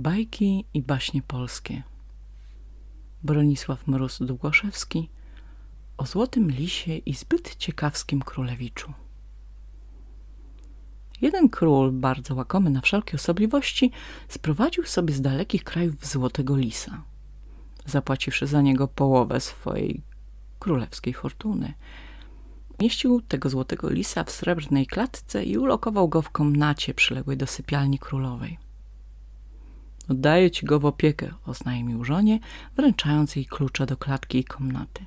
Bajki i baśnie polskie Bronisław Mróz-Długoszewski o Złotym Lisie i zbyt ciekawskim królewiczu Jeden król, bardzo łakomy na wszelkie osobliwości, sprowadził sobie z dalekich krajów złotego lisa, zapłaciwszy za niego połowę swojej królewskiej fortuny. Mieścił tego złotego lisa w srebrnej klatce i ulokował go w komnacie przyległej do sypialni królowej. Oddaję ci go w opiekę, oznajmił żonie, wręczając jej klucze do klatki i komnaty.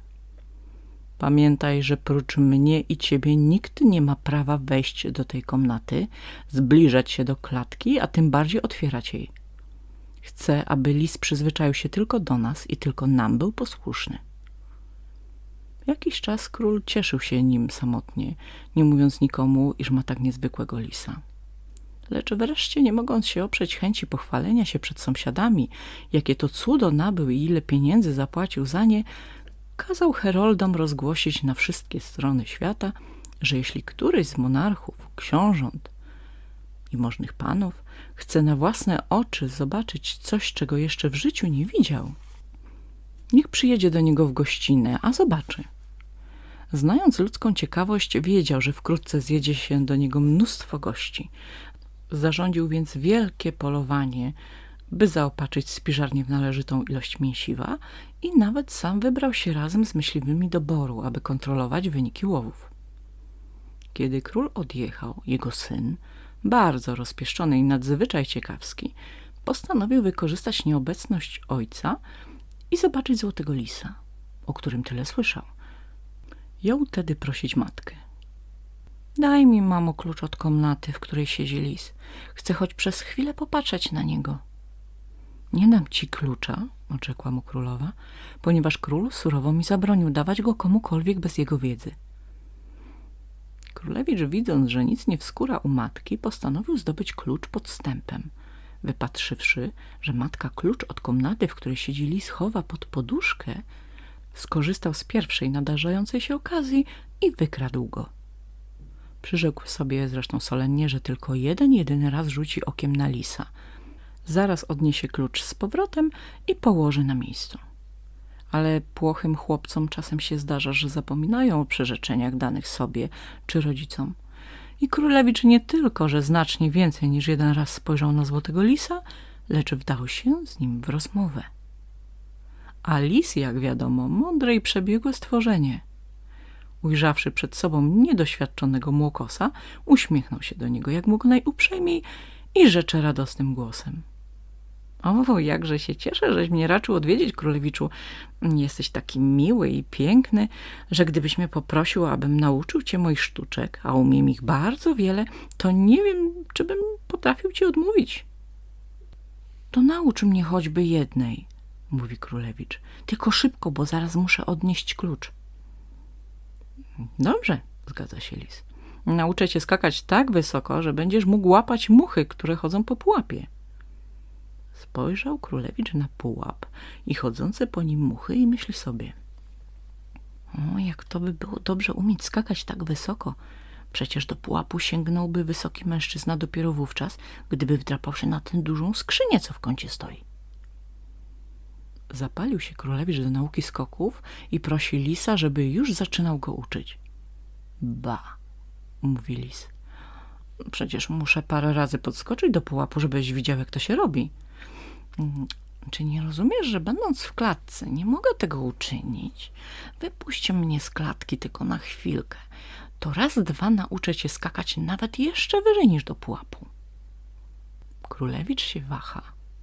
Pamiętaj, że prócz mnie i ciebie nikt nie ma prawa wejść do tej komnaty, zbliżać się do klatki, a tym bardziej otwierać jej. Chcę, aby lis przyzwyczaił się tylko do nas i tylko nam był posłuszny. Jakiś czas król cieszył się nim samotnie, nie mówiąc nikomu, iż ma tak niezwykłego lisa. Lecz wreszcie, nie mogąc się oprzeć chęci pochwalenia się przed sąsiadami, jakie to cudo nabył i ile pieniędzy zapłacił za nie, kazał heroldom rozgłosić na wszystkie strony świata, że jeśli któryś z monarchów, książąt i możnych panów chce na własne oczy zobaczyć coś, czego jeszcze w życiu nie widział, niech przyjedzie do niego w gościnę, a zobaczy. Znając ludzką ciekawość, wiedział, że wkrótce zjedzie się do niego mnóstwo gości. Zarządził więc wielkie polowanie, by zaopatrzyć spiżarnię w należytą ilość mięsiwa i nawet sam wybrał się razem z myśliwymi do boru, aby kontrolować wyniki łowów. Kiedy król odjechał, jego syn, bardzo rozpieszczony i nadzwyczaj ciekawski, postanowił wykorzystać nieobecność ojca i zobaczyć złotego lisa, o którym tyle słyszał. Jął tedy prosić matkę. Daj mi, mamo, klucz od komnaty, w której siedzi lis. Chcę choć przez chwilę popatrzeć na niego. Nie dam ci klucza, oczekła mu królowa, ponieważ król surowo mi zabronił dawać go komukolwiek bez jego wiedzy. Królewicz, widząc, że nic nie wskóra u matki, postanowił zdobyć klucz podstępem. Wypatrzywszy, że matka klucz od komnaty, w której siedzi lis, chowa pod poduszkę, skorzystał z pierwszej nadarzającej się okazji i wykradł go. Przyrzekł sobie zresztą solennie, że tylko jeden, jedyny raz rzuci okiem na lisa – zaraz odniesie klucz z powrotem i położy na miejscu. Ale płochym chłopcom czasem się zdarza, że zapominają o przyrzeczeniach danych sobie czy rodzicom. I królewicz nie tylko, że znacznie więcej niż jeden raz spojrzał na złotego lisa, lecz wdał się z nim w rozmowę. A lis, jak wiadomo, mądre i przebiegłe stworzenie. Ujrzawszy przed sobą niedoświadczonego młokosa, uśmiechnął się do niego jak mógł najuprzejmiej i rzecze radosnym głosem. O, jakże się cieszę, żeś mnie raczył odwiedzić, królewiczu. Jesteś taki miły i piękny, że gdybyś mnie poprosił, abym nauczył cię moich sztuczek, a umiem ich bardzo wiele, to nie wiem, czy bym potrafił ci odmówić. To naucz mnie choćby jednej, mówi królewicz. Tylko szybko, bo zaraz muszę odnieść klucz. Dobrze, zgadza się lis. Nauczę cię skakać tak wysoko, że będziesz mógł łapać muchy, które chodzą po pułapie. Spojrzał królewicz na pułap i chodzące po nim muchy i myśli sobie. O, jak to by było dobrze umieć skakać tak wysoko. Przecież do pułapu sięgnąłby wysoki mężczyzna dopiero wówczas, gdyby wdrapał się na tę dużą skrzynię, co w kącie stoi. Zapalił się królewicz do nauki skoków i prosi lisa, żeby już zaczynał go uczyć. Ba, mówi lis. Przecież muszę parę razy podskoczyć do pułapu, żebyś widział, jak to się robi. Mm, czy nie rozumiesz, że będąc w klatce nie mogę tego uczynić? Wypuść mnie z klatki tylko na chwilkę. To raz, dwa nauczę cię skakać nawet jeszcze wyżej niż do pułapu. Królewicz się waha.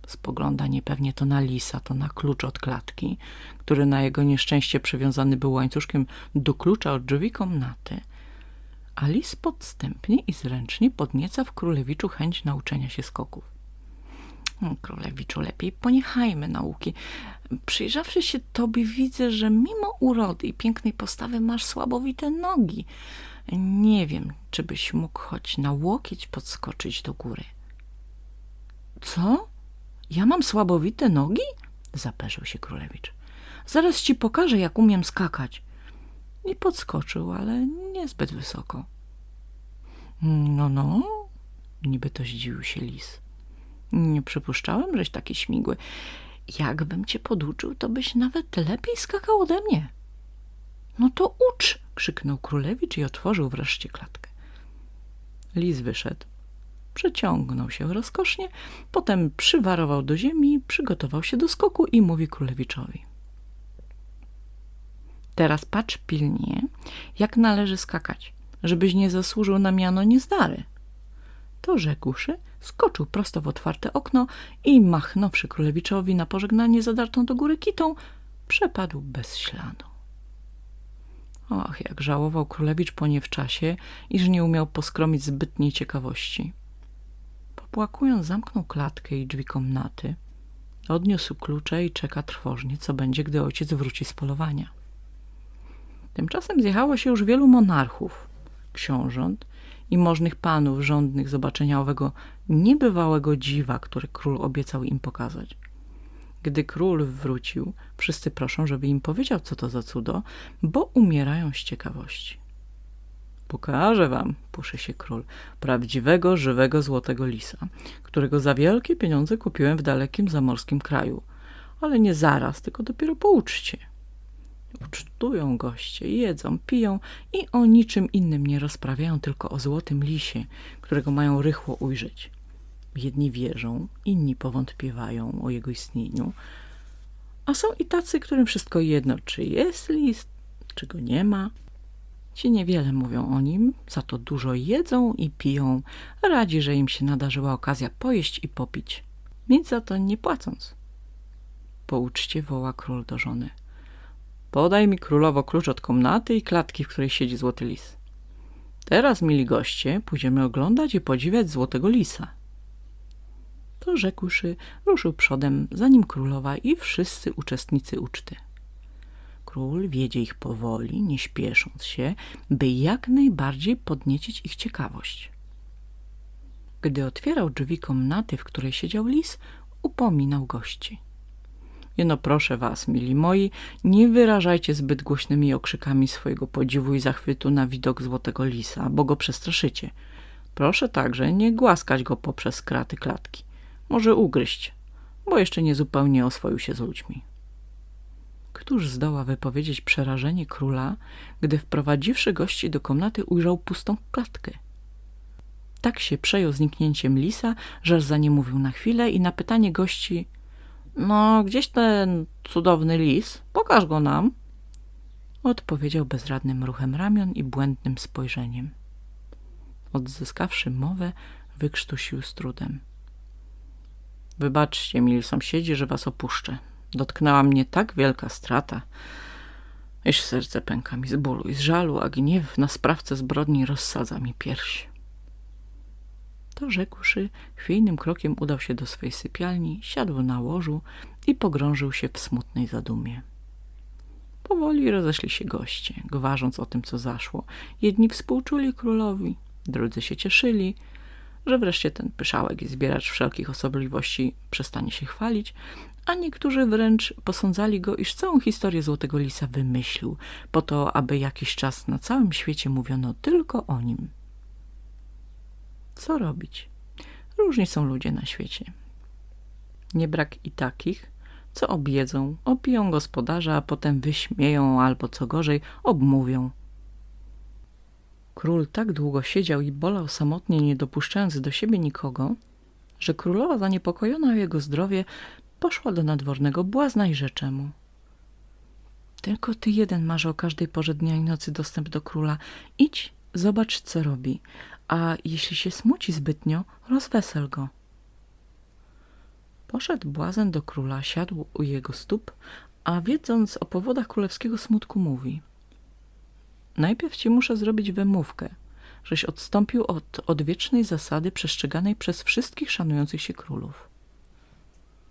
Spogląda niepewnie to na lisa, to na klucz od klatki, który na jego nieszczęście przywiązany był łańcuszkiem do klucza od drzwi komnaty. A lis podstępnie i zręcznie podnieca w królewiczu chęć nauczenia się skoków. Hmm, królewiczu, lepiej poniechajmy nauki. Przyjrzawszy się tobie, widzę, że mimo urody i pięknej postawy masz słabowite nogi. Nie wiem, czy byś mógł choć na łokieć podskoczyć do góry. Co? Ja mam słabowite nogi? Zaperzył się królewicz. Zaraz ci pokażę, jak umiem skakać. I podskoczył, ale niezbyt wysoko. No, no, niby to zdziwił się lis. Nie przypuszczałem, żeś taki śmigły. Jakbym cię poduczył, to byś nawet lepiej skakał ode mnie. No to ucz! krzyknął królewicz i otworzył wreszcie klatkę. Lis wyszedł, przeciągnął się rozkosznie, potem przywarował do ziemi, przygotował się do skoku i mówi królewiczowi. Teraz patrz pilnie, jak należy skakać, żebyś nie zasłużył na miano niezdary. To rzekłszy, skoczył prosto w otwarte okno i machnąwszy królewiczowi na pożegnanie zadartą do góry kitą, przepadł bez śladu. Och, jak żałował królewicz po nie w czasie, iż nie umiał poskromić zbytniej ciekawości. Popłakując, zamknął klatkę i drzwi komnaty, odniósł klucze i czeka trwożnie, co będzie, gdy ojciec wróci z polowania. Tymczasem zjechało się już wielu monarchów, książąt i możnych panów żądnych zobaczenia owego niebywałego dziwa, który król obiecał im pokazać. Gdy król wrócił, wszyscy proszą, żeby im powiedział, co to za cudo, bo umierają z ciekawości. Pokażę wam, puszy się król, prawdziwego, żywego złotego lisa, którego za wielkie pieniądze kupiłem w dalekim zamorskim kraju. Ale nie zaraz, tylko dopiero po uczcie. Ucztują goście, jedzą, piją i o niczym innym nie rozprawiają, tylko o złotym lisie, którego mają rychło ujrzeć. Jedni wierzą, inni powątpiewają o jego istnieniu, a są i tacy, którym wszystko jedno, czy jest list, czy go nie ma. Ci niewiele mówią o nim, za to dużo jedzą i piją, radzi, że im się nadarzyła okazja pojeść i popić, nic za to nie płacąc. Po uczcie woła król do żony. Podaj mi królowo klucz od komnaty i klatki, w której siedzi złoty lis. Teraz, mili goście, pójdziemy oglądać i podziwiać złotego lisa. To rzekłszy, ruszył przodem, za nim królowa i wszyscy uczestnicy uczty. Król wiedzie ich powoli, nie śpiesząc się, by jak najbardziej podniecić ich ciekawość. Gdy otwierał drzwi komnaty, w której siedział lis, upominał gości. Jeno proszę was, mili moi, nie wyrażajcie zbyt głośnymi okrzykami swojego podziwu i zachwytu na widok złotego lisa, bo go przestraszycie. Proszę także nie głaskać go poprzez kraty klatki. Może ugryźć, bo jeszcze nie zupełnie oswoił się z ludźmi. Któż zdoła wypowiedzieć przerażenie króla, gdy wprowadziwszy gości do komnaty ujrzał pustą klatkę? Tak się przejął zniknięciem lisa, że za nie mówił na chwilę i na pytanie gości no, gdzieś ten cudowny lis, pokaż go nam. Odpowiedział bezradnym ruchem ramion i błędnym spojrzeniem. Odzyskawszy mowę, wykrztusił z trudem. Wybaczcie, mili sąsiedzi, że was opuszczę. Dotknęła mnie tak wielka strata, iż serce pęka mi z bólu i z żalu, a gniew na sprawcę zbrodni rozsadza mi pierś. To rzekłszy, chwiejnym krokiem udał się do swej sypialni, siadł na łożu i pogrążył się w smutnej zadumie. Powoli rozeszli się goście, gwarząc o tym, co zaszło. Jedni współczuli królowi, drudzy się cieszyli, że wreszcie ten pyszałek i zbieracz wszelkich osobliwości przestanie się chwalić, a niektórzy wręcz posądzali go, iż całą historię Złotego Lisa wymyślił, po to, aby jakiś czas na całym świecie mówiono tylko o nim. Co robić? Różni są ludzie na świecie. Nie brak i takich, co objedzą, opiją gospodarza, a potem wyśmieją albo co gorzej, obmówią. Król tak długo siedział i bolał samotnie, nie dopuszczając do siebie nikogo, że królowa zaniepokojona o jego zdrowie poszła do nadwornego błazna i rzecze mu. Tylko ty jeden masz o każdej porze dnia i nocy dostęp do króla. Idź, zobacz co robi, a jeśli się smuci zbytnio, rozwesel go. Poszedł błazen do króla, siadł u jego stóp, a wiedząc o powodach królewskiego smutku mówi Najpierw ci muszę zrobić wymówkę, żeś odstąpił od odwiecznej zasady przestrzeganej przez wszystkich szanujących się królów.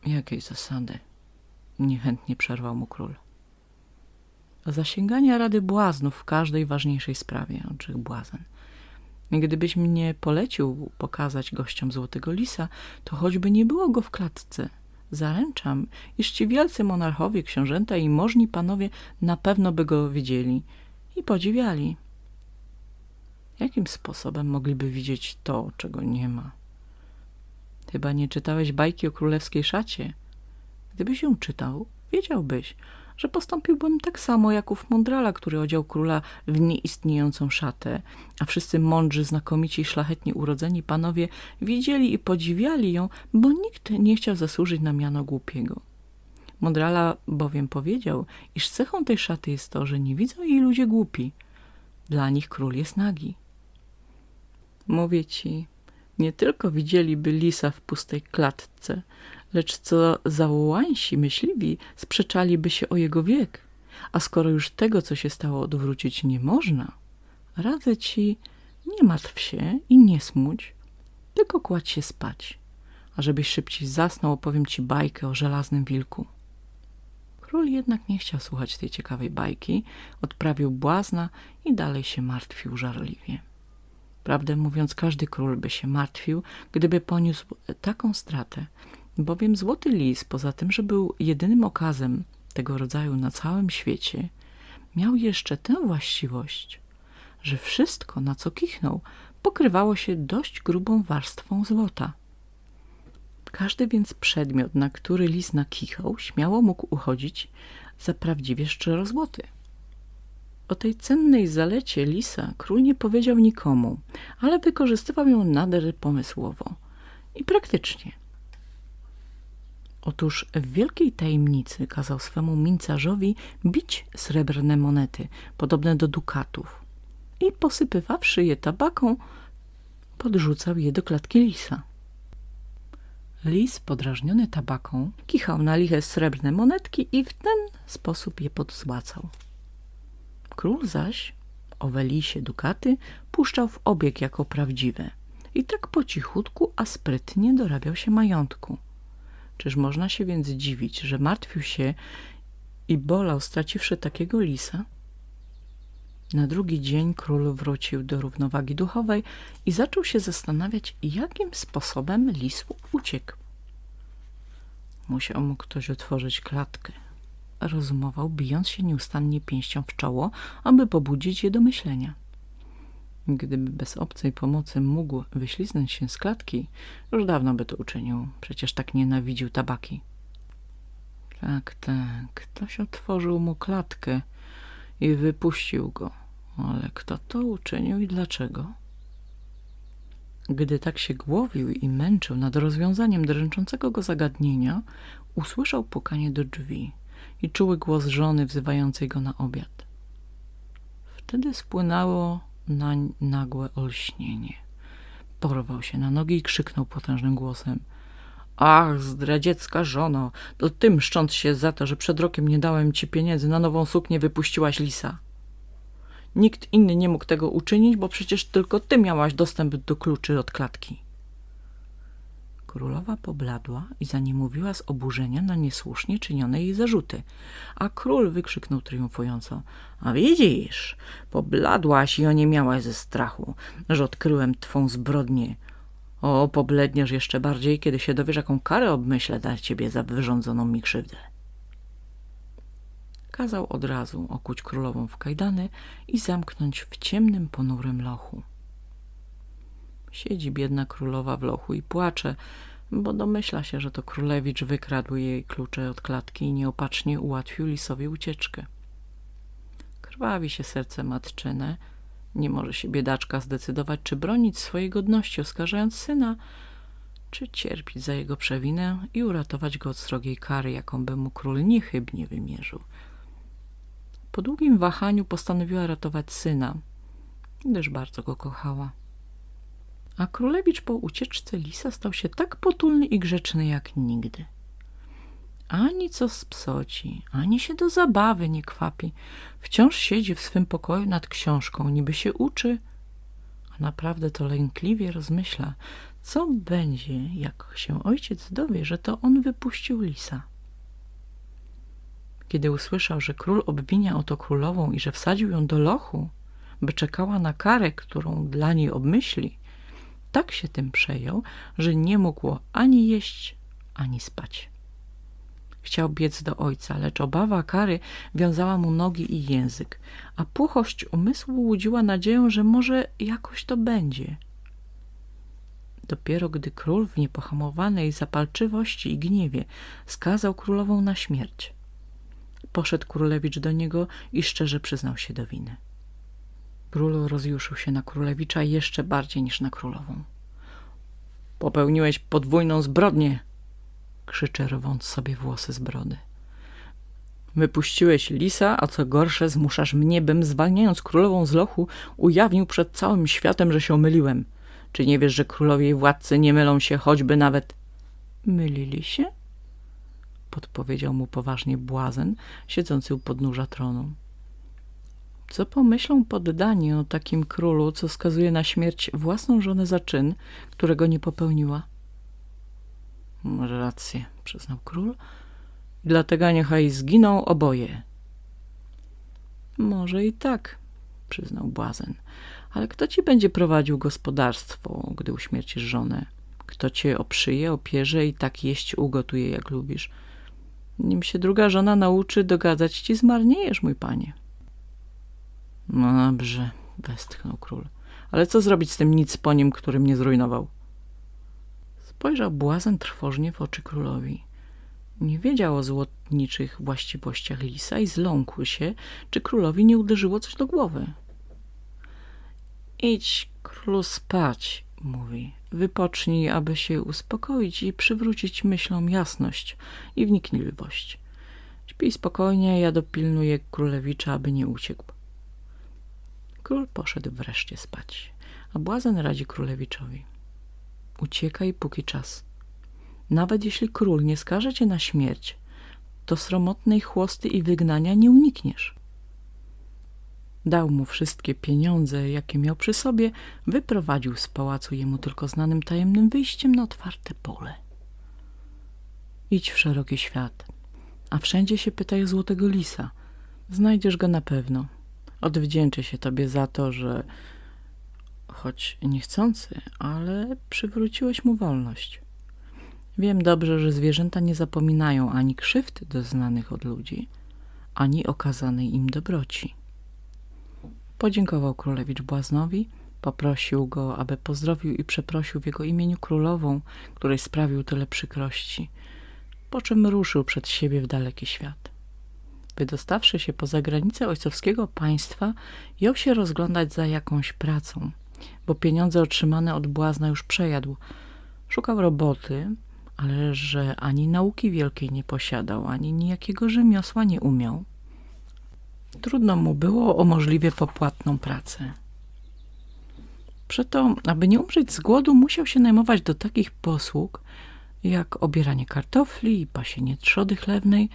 Jakiej zasady? Niechętnie przerwał mu król. Zasięgania rady błaznów w każdej ważniejszej sprawie, oczych błazen – Gdybyś mnie polecił pokazać gościom Złotego Lisa, to choćby nie było go w klatce. Zaręczam, iż ci wielcy monarchowie, książęta i możni panowie na pewno by go widzieli i podziwiali. Jakim sposobem mogliby widzieć to, czego nie ma? Chyba nie czytałeś bajki o królewskiej szacie. Gdybyś ją czytał, wiedziałbyś, że postąpiłbym tak samo jak ów mądrala, który odział króla w nieistniejącą szatę, a wszyscy mądrzy, znakomici i szlachetnie urodzeni panowie widzieli i podziwiali ją, bo nikt nie chciał zasłużyć na miano głupiego. Mądrala bowiem powiedział, iż cechą tej szaty jest to, że nie widzą jej ludzie głupi. Dla nich król jest nagi. Mówię ci, nie tylko widzieliby lisa w pustej klatce, lecz co zawołańsi myśliwi sprzeczaliby się o jego wiek. A skoro już tego, co się stało, odwrócić nie można, radzę ci, nie martw się i nie smuć, tylko kładź się spać. A żebyś szybciej zasnął, opowiem ci bajkę o żelaznym wilku. Król jednak nie chciał słuchać tej ciekawej bajki, odprawił błazna i dalej się martwił żarliwie. Prawdę mówiąc, każdy król by się martwił, gdyby poniósł taką stratę, bowiem złoty lis, poza tym, że był jedynym okazem tego rodzaju na całym świecie, miał jeszcze tę właściwość, że wszystko, na co kichnął, pokrywało się dość grubą warstwą złota. Każdy więc przedmiot, na który lis nakichał, śmiało mógł uchodzić za prawdziwie szczerozłoty. O tej cennej zalecie lisa król nie powiedział nikomu, ale wykorzystywał ją nader pomysłowo i praktycznie. Otóż w wielkiej tajemnicy kazał swemu mincarzowi bić srebrne monety, podobne do dukatów i posypywawszy je tabaką, podrzucał je do klatki lisa. Lis, podrażniony tabaką, kichał na liche srebrne monetki i w ten sposób je podzłacał. Król zaś owe lisie dukaty puszczał w obieg jako prawdziwe i tak po cichutku, a sprytnie dorabiał się majątku. Czyż można się więc dziwić, że martwił się i bolał, straciwszy takiego lisa? Na drugi dzień król wrócił do równowagi duchowej i zaczął się zastanawiać, jakim sposobem lis uciekł. Musiał mu ktoś otworzyć klatkę. Rozumował, bijąc się nieustannie pięścią w czoło, aby pobudzić je do myślenia. Gdyby bez obcej pomocy mógł wyśliznąć się z klatki, już dawno by to uczynił. Przecież tak nienawidził tabaki. Tak, tak, ktoś otworzył mu klatkę i wypuścił go. Ale kto to uczynił i dlaczego? Gdy tak się głowił i męczył nad rozwiązaniem dręczącego go zagadnienia, usłyszał pukanie do drzwi i czuły głos żony wzywającej go na obiad. Wtedy spłynęło nań nagłe olśnienie. Porwał się na nogi i krzyknął potężnym głosem. Ach, zdradziecka żono, to ty mszcząc się za to, że przed rokiem nie dałem ci pieniędzy na nową suknię, wypuściłaś lisa. Nikt inny nie mógł tego uczynić, bo przecież tylko ty miałaś dostęp do kluczy od klatki. Królowa pobladła i zaniemówiła z oburzenia na niesłusznie czynione jej zarzuty, a król wykrzyknął triumfująco – A widzisz, pobladłaś i o nie miałaś ze strachu, że odkryłem twą zbrodnię. O, pobledniesz jeszcze bardziej, kiedy się dowiesz, jaką karę obmyślę dla ciebie za wyrządzoną mi krzywdę. Kazał od razu okuć królową w kajdany i zamknąć w ciemnym, ponurym lochu. Siedzi biedna królowa w lochu i płacze, bo domyśla się, że to królewicz wykradł jej klucze od klatki i nieopatrznie ułatwił lisowi ucieczkę. Krwawi się serce matczyne, nie może się biedaczka zdecydować, czy bronić swojej godności, oskarżając syna, czy cierpić za jego przewinę i uratować go od srogiej kary, jaką by mu król niechybnie wymierzył. Po długim wahaniu postanowiła ratować syna, gdyż bardzo go kochała a królewicz po ucieczce lisa stał się tak potulny i grzeczny jak nigdy. Ani co z psoci, ani się do zabawy nie kwapi. Wciąż siedzi w swym pokoju nad książką, niby się uczy, a naprawdę to lękliwie rozmyśla, co będzie, jak się ojciec dowie, że to on wypuścił lisa. Kiedy usłyszał, że król obwinia oto królową i że wsadził ją do lochu, by czekała na karę, którą dla niej obmyśli, tak się tym przejął, że nie mógł ani jeść, ani spać. Chciał biec do ojca, lecz obawa kary wiązała mu nogi i język, a puchość umysłu łudziła nadzieję, że może jakoś to będzie. Dopiero gdy król w niepohamowanej zapalczywości i gniewie skazał królową na śmierć. Poszedł królewicz do niego i szczerze przyznał się do winy. Król rozjuszył się na królewicza jeszcze bardziej niż na królową. Popełniłeś podwójną zbrodnię, krzycze rwąc sobie włosy z brody. Wypuściłeś lisa, a co gorsze zmuszasz mnie, bym zwalniając królową z lochu ujawnił przed całym światem, że się omyliłem. Czy nie wiesz, że królowie i władcy nie mylą się choćby nawet... Mylili się? Podpowiedział mu poważnie błazen, siedzący u podnóża tronu. Co pomyślą poddani o takim królu, co skazuje na śmierć własną żonę za czyn, którego nie popełniła? Masz rację, przyznał król. Dlatego niechaj zginą oboje. Może i tak, przyznał błazen. Ale kto ci będzie prowadził gospodarstwo, gdy uśmiercisz żonę? Kto cię oprzyje, opierze i tak jeść ugotuje, jak lubisz? Nim się druga żona nauczy dogadzać ci, zmarniejesz, mój panie. No dobrze, westchnął król. Ale co zrobić z tym nic po nim, który mnie zrujnował? Spojrzał błazen trwożnie w oczy królowi. Nie wiedział o złotniczych właściwościach lisa i zląkł się, czy królowi nie uderzyło coś do głowy. Idź, królu, spać, mówi. Wypocznij, aby się uspokoić i przywrócić myślom jasność i wnikliwość. Śpij spokojnie, ja dopilnuję królewicza, aby nie uciekł. Król poszedł wreszcie spać, a błazen radzi królewiczowi. Uciekaj póki czas. Nawet jeśli król nie skaże cię na śmierć, to sromotnej chłosty i wygnania nie unikniesz. Dał mu wszystkie pieniądze, jakie miał przy sobie, wyprowadził z pałacu jemu tylko znanym tajemnym wyjściem na otwarte pole. Idź w szeroki świat, a wszędzie się pytaj o złotego lisa. Znajdziesz go na pewno. Odwdzięczę się tobie za to, że choć niechcący, ale przywróciłeś mu wolność. Wiem dobrze, że zwierzęta nie zapominają ani krzywd doznanych od ludzi, ani okazanej im dobroci. Podziękował królewicz błaznowi, poprosił go, aby pozdrowił i przeprosił w jego imieniu królową, której sprawił tyle przykrości, po czym ruszył przed siebie w daleki świat. Wydostawszy się poza granice ojcowskiego państwa, jął się rozglądać za jakąś pracą, bo pieniądze otrzymane od błazna już przejadł. Szukał roboty, ale że ani nauki wielkiej nie posiadał, ani nijakiego rzemiosła nie umiał. Trudno mu było o możliwie popłatną pracę. Przeto, aby nie umrzeć z głodu, musiał się najmować do takich posług, jak obieranie kartofli i pasienie trzody chlewnej,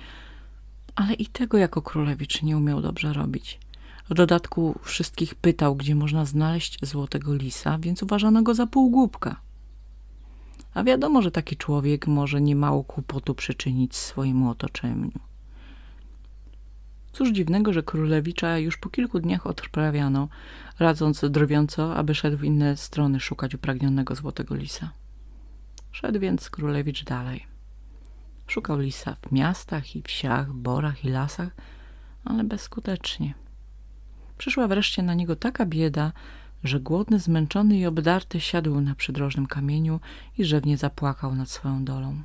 ale i tego jako królewicz nie umiał dobrze robić. W dodatku wszystkich pytał, gdzie można znaleźć złotego lisa, więc uważano go za półgłupka. A wiadomo, że taki człowiek może niemało kłopotu przyczynić swojemu otoczeniu. Cóż dziwnego, że królewicza już po kilku dniach odprawiano, radząc drwiąco, aby szedł w inne strony szukać upragnionego złotego lisa. Szedł więc królewicz dalej. Szukał lisa w miastach i wsiach, borach i lasach, ale bezskutecznie. Przyszła wreszcie na niego taka bieda, że głodny, zmęczony i obdarty siadł na przydrożnym kamieniu i rzewnie zapłakał nad swoją dolą.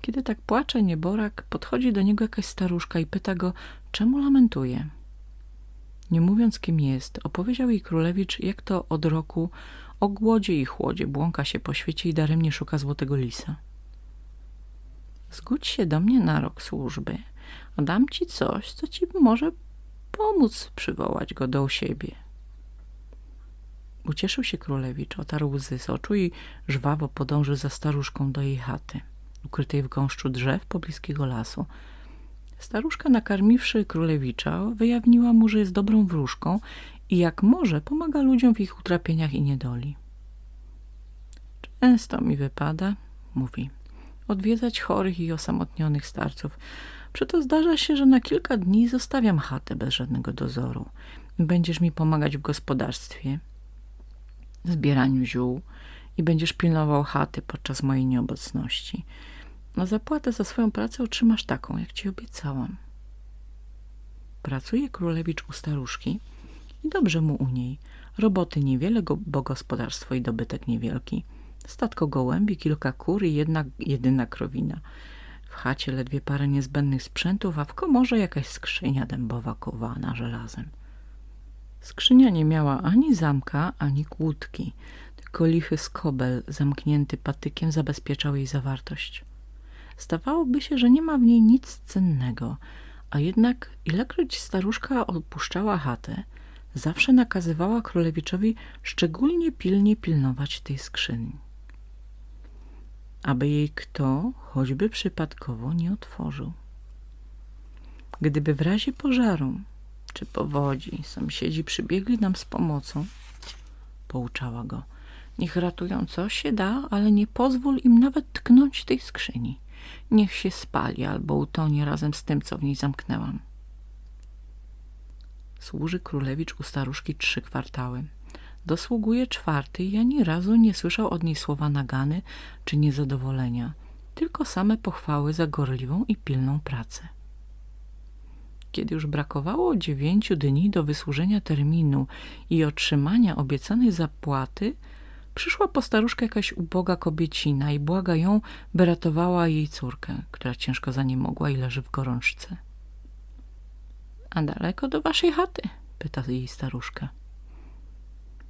Kiedy tak płacze nieborak, podchodzi do niego jakaś staruszka i pyta go, czemu lamentuje. Nie mówiąc, kim jest, opowiedział jej królewicz, jak to od roku o głodzie i chłodzie błąka się po świecie i daremnie szuka złotego lisa. Zgódź się do mnie na rok służby, a dam ci coś, co ci może pomóc przywołać go do siebie. Ucieszył się królewicz, otarł łzy z oczu i żwawo podążył za staruszką do jej chaty, ukrytej w gąszczu drzew pobliskiego lasu. Staruszka, nakarmiwszy królewicza, wyjawniła mu, że jest dobrą wróżką i jak może pomaga ludziom w ich utrapieniach i niedoli. Często mi wypada, mówi, odwiedzać chorych i osamotnionych starców. Przeto zdarza się, że na kilka dni zostawiam chatę bez żadnego dozoru. Będziesz mi pomagać w gospodarstwie, zbieraniu ziół i będziesz pilnował chaty podczas mojej nieobecności. Na zapłatę za swoją pracę otrzymasz taką, jak ci obiecałam. Pracuje królewicz u staruszki i dobrze mu u niej, Roboty niewiele, bo gospodarstwo i dobytek niewielki. Statko gołębi, kilka kur i jedna jedyna krowina. W chacie ledwie parę niezbędnych sprzętów, a w komorze jakaś skrzynia dębowa kowana żelazem. Skrzynia nie miała ani zamka, ani kłódki, tylko lichy skobel zamknięty patykiem zabezpieczał jej zawartość. Zdawałoby się, że nie ma w niej nic cennego, a jednak ilekroć staruszka opuszczała chatę, zawsze nakazywała królewiczowi szczególnie pilnie pilnować tej skrzyni. Aby jej kto, choćby przypadkowo, nie otworzył. Gdyby w razie pożaru czy powodzi sąsiedzi przybiegli nam z pomocą, pouczała go, niech ratują co się da, ale nie pozwól im nawet tknąć tej skrzyni. Niech się spali albo utonie razem z tym, co w niej zamknęłam. Służy królewicz u staruszki trzy kwartały. Dosługuje czwarty i ani razu nie słyszał od niej słowa nagany czy niezadowolenia, tylko same pochwały za gorliwą i pilną pracę. Kiedy już brakowało dziewięciu dni do wysłużenia terminu i otrzymania obiecanej zapłaty, przyszła po staruszkę jakaś uboga kobiecina i błaga ją, by ratowała jej córkę, która ciężko za nie mogła i leży w gorączce. – A daleko do waszej chaty? – pyta jej staruszka. –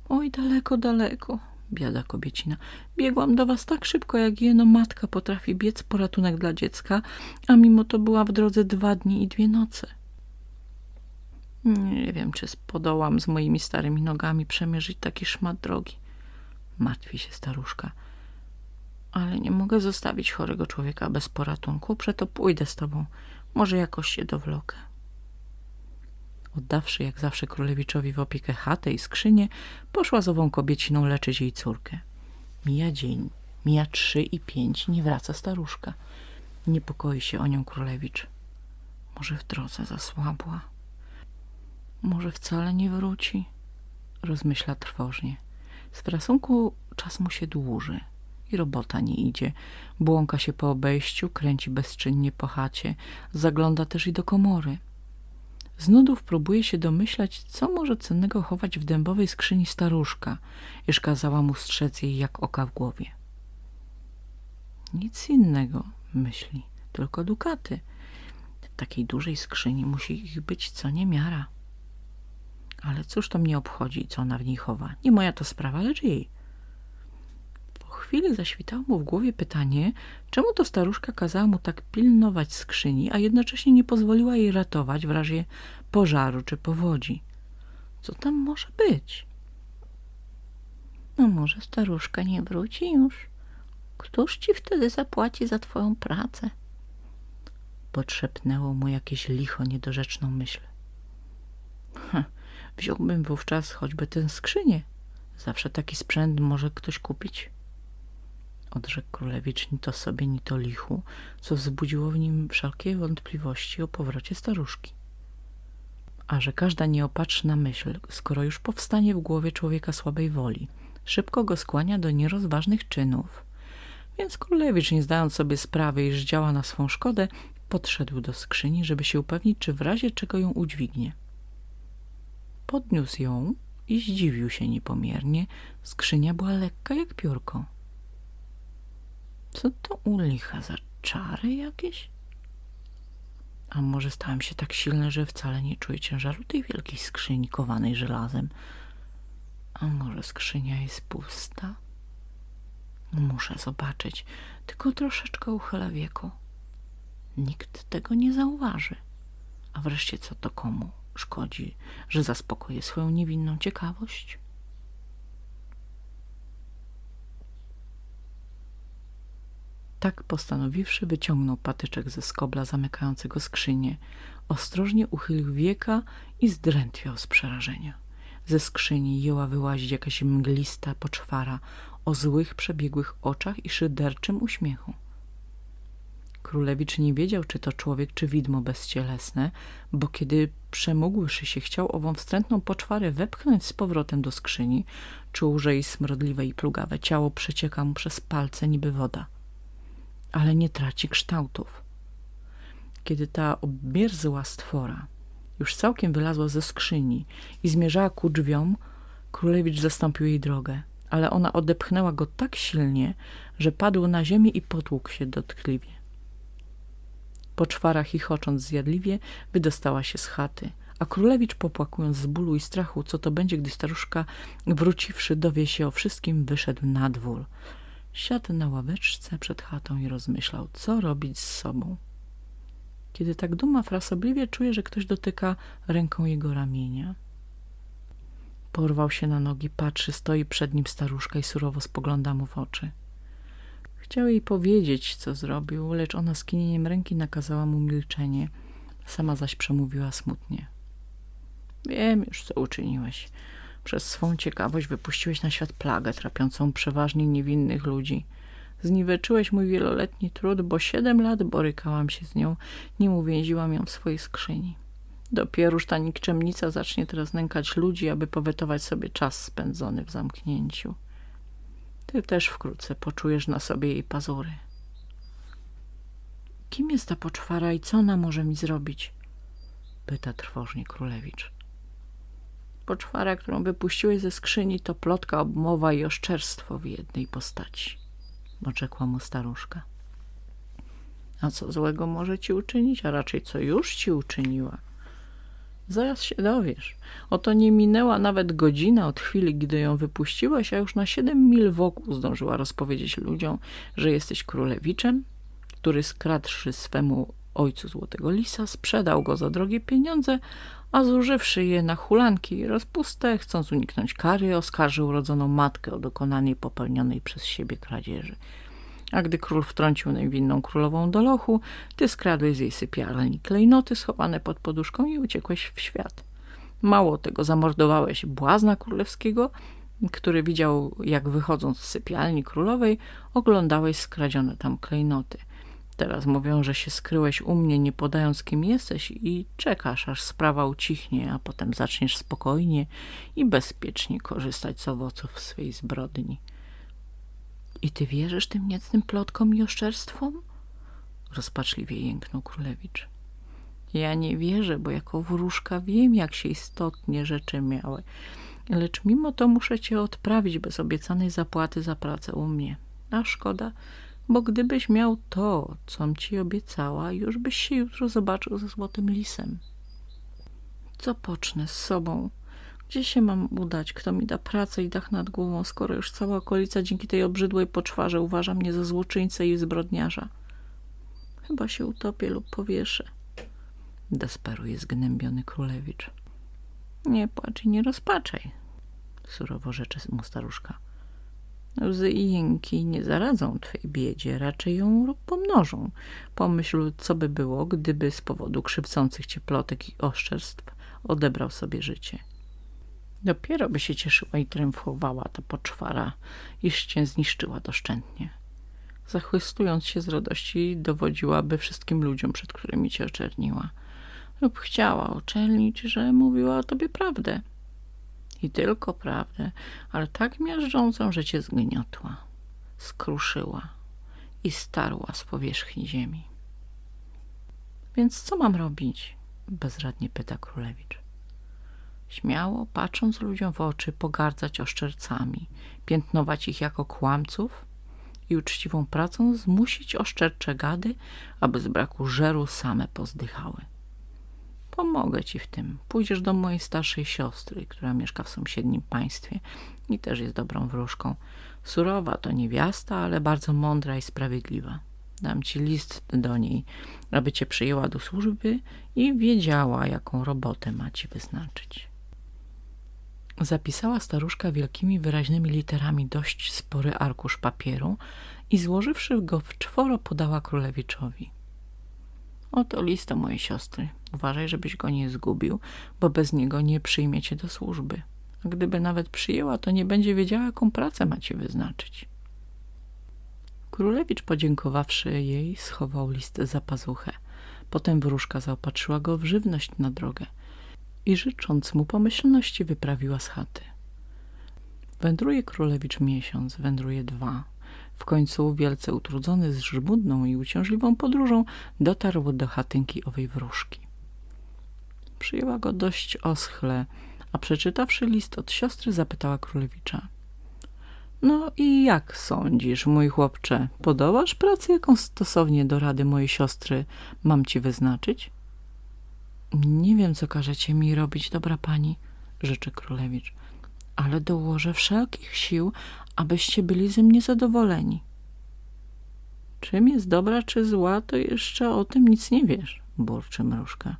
Oj, daleko, daleko – biada kobiecina. – Biegłam do was tak szybko, jak jeno matka potrafi biec po ratunek dla dziecka, a mimo to była w drodze dwa dni i dwie noce. Nie wiem, czy podołam z moimi starymi nogami przemierzyć taki szmat drogi. Martwi się staruszka. Ale nie mogę zostawić chorego człowieka bez poratunku, przeto pójdę z tobą. Może jakoś się dowlokę. Oddawszy jak zawsze królewiczowi w opiekę chatę i skrzynię, poszła z ową kobieciną leczyć jej córkę. Mija dzień, mija trzy i pięć, nie wraca staruszka. Niepokoi się o nią królewicz. Może w drodze zasłabła. Może wcale nie wróci, rozmyśla trwożnie. Z frasunku czas mu się dłuży i robota nie idzie. Błąka się po obejściu, kręci bezczynnie po chacie, zagląda też i do komory. Z nudów próbuje się domyślać, co może cennego chować w dębowej skrzyni staruszka, iż kazała mu strzec jej jak oka w głowie. Nic innego, myśli, tylko dukaty. W takiej dużej skrzyni musi ich być co niemiara. Ale cóż to mnie obchodzi, co ona w niej chowa? Nie moja to sprawa, lecz jej. Chwili zaświtało mu w głowie pytanie, czemu to staruszka kazała mu tak pilnować skrzyni, a jednocześnie nie pozwoliła jej ratować w razie pożaru czy powodzi. Co tam może być? No może staruszka nie wróci już. Któż ci wtedy zapłaci za twoją pracę? Podszepnęło mu jakieś licho niedorzeczną myśl. Ha, Wziąłbym wówczas choćby tę skrzynię. Zawsze taki sprzęt może ktoś kupić. Odrzekł królewicz ni to sobie, ni to lichu, co wzbudziło w nim wszelkie wątpliwości o powrocie staruszki. A że każda nieopatrzna myśl, skoro już powstanie w głowie człowieka słabej woli, szybko go skłania do nierozważnych czynów. Więc królewicz, nie zdając sobie sprawy, iż działa na swą szkodę, podszedł do skrzyni, żeby się upewnić, czy w razie czego ją udźwignie. Podniósł ją i zdziwił się niepomiernie. Skrzynia była lekka jak piórko. Co to u licha za czary jakieś? A może stałem się tak silny, że wcale nie czuję ciężaru tej wielkiej skrzyni kowanej żelazem? A może skrzynia jest pusta? Muszę zobaczyć, tylko troszeczkę uchyla wieku. Nikt tego nie zauważy. A wreszcie co to komu? szkodzi, że zaspokoję swoją niewinną ciekawość? Tak postanowiwszy, wyciągnął patyczek ze skobla zamykającego skrzynię, ostrożnie uchylił wieka i zdrętwiał z przerażenia. Ze skrzyni jęła wyłazić jakaś mglista poczwara o złych, przebiegłych oczach i szyderczym uśmiechu. Królewicz nie wiedział, czy to człowiek, czy widmo bezcielesne, bo kiedy przemógłszy się chciał ową wstrętną poczwarę wepchnąć z powrotem do skrzyni, czuł, że jej smrodliwe i plugawe ciało przecieka mu przez palce niby woda. Ale nie traci kształtów. Kiedy ta obmierzła stwora już całkiem wylazła ze skrzyni i zmierzała ku drzwiom, Królewicz zastąpił jej drogę, ale ona odepchnęła go tak silnie, że padł na ziemię i potłukł się dotkliwie. Poczwara chichocząc zjadliwie wydostała się z chaty, a królewicz popłakując z bólu i strachu, co to będzie, gdy staruszka wróciwszy dowie się o wszystkim, wyszedł na dwór. Siadł na ławeczce przed chatą i rozmyślał, co robić z sobą. Kiedy tak duma, frasobliwie czuje, że ktoś dotyka ręką jego ramienia. Porwał się na nogi, patrzy, stoi przed nim staruszka i surowo spogląda mu w oczy. Chciał jej powiedzieć, co zrobił, lecz ona skinieniem ręki nakazała mu milczenie. Sama zaś przemówiła smutnie. Wiem już, co uczyniłeś. Przez swą ciekawość wypuściłeś na świat plagę trapiącą przeważnie niewinnych ludzi. Zniweczyłeś mój wieloletni trud, bo siedem lat borykałam się z nią, nim uwięziłam ją w swojej skrzyni. Dopieróż ta nikczemnica zacznie teraz nękać ludzi, aby powetować sobie czas spędzony w zamknięciu. Ty też wkrótce poczujesz na sobie jej pazury. Kim jest ta poczwara i co ona może mi zrobić? Pyta trwożnie królewicz. Poczwara, którą wypuściłeś ze skrzyni, to plotka, obmowa i oszczerstwo w jednej postaci, oczekła mu staruszka. A co złego może ci uczynić, a raczej co już ci uczyniła? Zaraz się dowiesz. Oto nie minęła nawet godzina od chwili, gdy ją wypuściłaś, a już na siedem mil wokół zdążyła rozpowiedzieć ludziom, że jesteś królewiczem, który skradłszy swemu ojcu złotego lisa, sprzedał go za drogie pieniądze, a zużywszy je na hulanki i rozpustę, chcąc uniknąć kary, oskarżył rodzoną matkę o dokonanej popełnionej przez siebie kradzieży. A gdy król wtrącił najwinną królową do lochu, ty skradłeś z jej sypialni klejnoty schowane pod poduszką i uciekłeś w świat. Mało tego, zamordowałeś błazna królewskiego, który widział, jak wychodząc z sypialni królowej, oglądałeś skradzione tam klejnoty – Teraz mówią, że się skryłeś u mnie, nie podając kim jesteś i czekasz, aż sprawa ucichnie, a potem zaczniesz spokojnie i bezpiecznie korzystać z owoców swej zbrodni. I ty wierzysz tym niecnym plotkom i oszczerstwom? Rozpaczliwie jęknął królewicz. Ja nie wierzę, bo jako wróżka wiem, jak się istotnie rzeczy miały. Lecz mimo to muszę cię odprawić bez obiecanej zapłaty za pracę u mnie. A szkoda, bo gdybyś miał to, com ci obiecała, już byś się jutro zobaczył ze złotym lisem. Co pocznę z sobą? Gdzie się mam udać? Kto mi da pracę i dach nad głową, skoro już cała okolica dzięki tej obrzydłej poczwarze uważa mnie za złoczyńcę i zbrodniarza? Chyba się utopię lub powieszę. Desperuje zgnębiony królewicz. Nie płacz i nie rozpaczaj, surowo rzeczy mu staruszka. Łzy i jęki nie zaradzą twej biedzie, raczej ją pomnożą. Pomyśl, co by było, gdyby z powodu krzywdzących cię plotek i oszczerstw odebrał sobie życie. Dopiero by się cieszyła i triumfowała ta poczwara, iż cię zniszczyła doszczętnie. Zachwystując się z radości, dowodziłaby wszystkim ludziom, przed którymi cię oczerniła. Lub chciała oczernić, że mówiła o tobie prawdę – i tylko prawdę, ale tak miażdżącą, że cię zgniotła, skruszyła i starła z powierzchni ziemi. Więc co mam robić? Bezradnie pyta królewicz. Śmiało, patrząc ludziom w oczy, pogardzać oszczercami, piętnować ich jako kłamców i uczciwą pracą zmusić oszczercze gady, aby z braku żeru same pozdychały. Pomogę ci w tym. Pójdziesz do mojej starszej siostry, która mieszka w sąsiednim państwie i też jest dobrą wróżką. Surowa to niewiasta, ale bardzo mądra i sprawiedliwa. Dam ci list do niej, aby cię przyjęła do służby i wiedziała, jaką robotę ma ci wyznaczyć. Zapisała staruszka wielkimi wyraźnymi literami dość spory arkusz papieru i złożywszy go w czworo podała królewiczowi. Oto list do mojej siostry. Uważaj, żebyś go nie zgubił, bo bez niego nie przyjmie cię do służby. A gdyby nawet przyjęła, to nie będzie wiedziała, jaką pracę ma ci wyznaczyć. Królewicz, podziękowawszy jej, schował list za pazuchę. Potem wróżka zaopatrzyła go w żywność na drogę i życząc mu pomyślności wyprawiła z chaty. Wędruje królewicz miesiąc, wędruje dwa, w końcu, wielce utrudzony z żmudną i uciążliwą podróżą, dotarł do chatynki owej wróżki. Przyjęła go dość oschle, A przeczytawszy list od siostry, zapytała królewicza. No i jak sądzisz, mój chłopcze, podobasz pracę, jaką stosownie do rady mojej siostry mam ci wyznaczyć? Nie wiem, co każecie mi robić, dobra pani, rzeczy królewicz, ale dołożę wszelkich sił, abyście byli ze mnie zadowoleni. Czym jest dobra czy zła, to jeszcze o tym nic nie wiesz, burczy mrużka.